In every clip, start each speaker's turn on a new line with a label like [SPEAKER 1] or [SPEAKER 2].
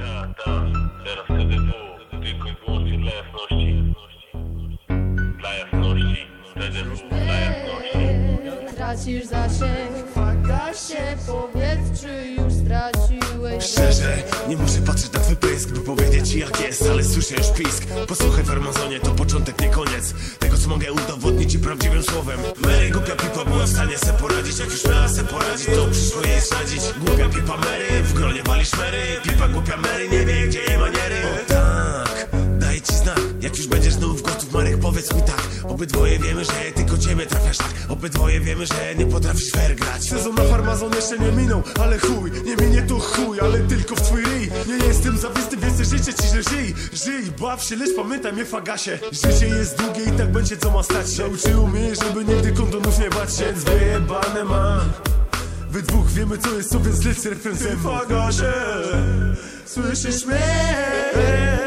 [SPEAKER 1] Teraz TDW, tylko i dla jasności. Dla jasności, TDW, dla jasności.
[SPEAKER 2] Tracisz zasięg, faga się Powiedz, czy już straciłeś
[SPEAKER 3] Szczerze, nie muszę patrzeć na twój pysk, by powiedzieć ci jak jest, ale słyszę już pisk. Posłuchaj w Armazonie, to początek, nie koniec. Tego co mogę udowodnić ci prawdziwym słowem. Mary głupia pipa była w stanie se poradzić. Jak już miała se poradzić, to przyszło jej zsadzić Głupia pipa Mary, w gronie wali szmery. Pipa głupia Mary, nie wie gdzie jej maniery. O tak, daję ci znak. Jak już będziesz znów gotów, Marek, powiedz mi tak. Obydwoje wiemy, że tylko ciebie trafiasz tak Obydwoje wiemy, że nie potrafisz fair grać.
[SPEAKER 4] Sezon na farmazon jeszcze nie minął, ale chuj Nie minie tu chuj, ale tylko w twój Nie jestem zawisty, więc życzę ci, że żyj Żyj, baw się, lecz pamiętaj mnie fagasie. Życie jest długie i tak będzie co ma stać się. Nauczył mnie, żeby nigdy kondonów nie bać się. Więc wyjebane mam Wy dwóch wiemy co jest co, więc lec refrensem Fagasie, słyszysz mnie?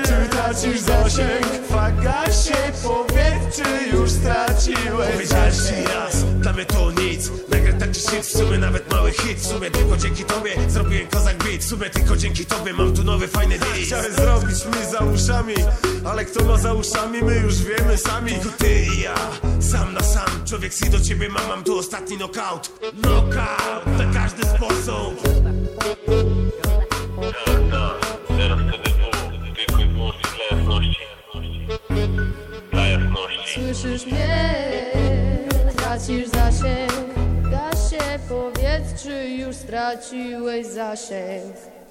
[SPEAKER 4] Czy tracisz zasięg?
[SPEAKER 3] Powiedziałeś ci raz, dla mnie to nic. Nagrać taki shit, w sumie nawet mały hit. W sumie tylko dzięki tobie zrobiłem kozak beat. W sumie tylko dzięki tobie mam tu nowy fajny beat.
[SPEAKER 4] Chciałem zrobić mi za uszami Ale kto ma za uszami, my już wiemy sami.
[SPEAKER 3] Tylko ty i ja, sam na sam. Człowiek si do ciebie mam, mam tu ostatni knockout. Knockout na każdy sposób
[SPEAKER 2] Słyszysz mnie? Tracisz zasięg Gaś się, powiedz, czy już straciłeś zasięg